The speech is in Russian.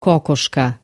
кокошка.